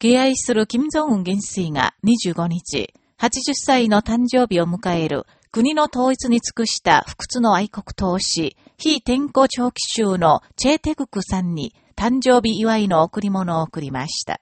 敬愛する金正恩元帥が25日、80歳の誕生日を迎える国の統一に尽くした不屈の愛国投資、非天候長期州のチェーテグクさんに誕生日祝いの贈り物を贈りました。